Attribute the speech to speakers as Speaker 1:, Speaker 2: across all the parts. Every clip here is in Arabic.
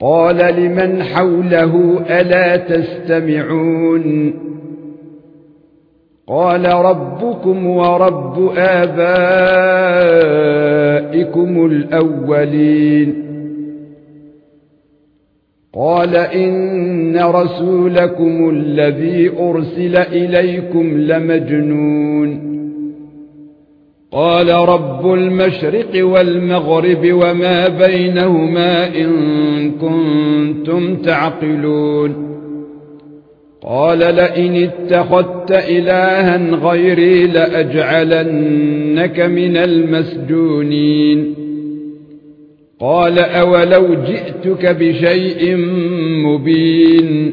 Speaker 1: قال لمن حوله ألا تستمعون قال ربكم ورب آبائكم الأولين قال إن رسولكم الذي أرسل إليكم لمجنون قال رب المشرق والمغرب وما بينهما إن كنتم تعقلون. قال لئن اتخذت إلها غيري لأجعلنك من المسجونين. قال أولو جئتك بشيء مبين.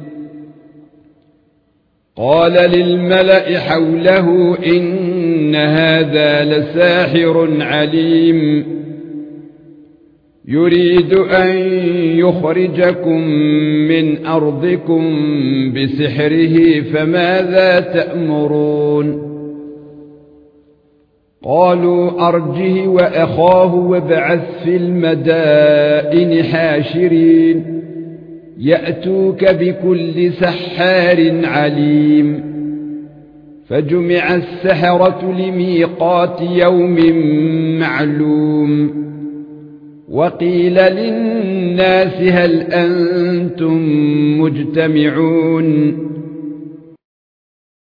Speaker 1: قال للملأ حوله إن هذا لساحر عليم. يريد أن يخرجكم من أرضكم بسحره فماذا تأمرون؟ قالوا أرجه وأخاه وابعث في المدائن حاشرين. يأتوك بكل سحار عليم. فجمع السحرة لميقات يوم معلوم. وقيل للناس هل أنتم مجتمعون؟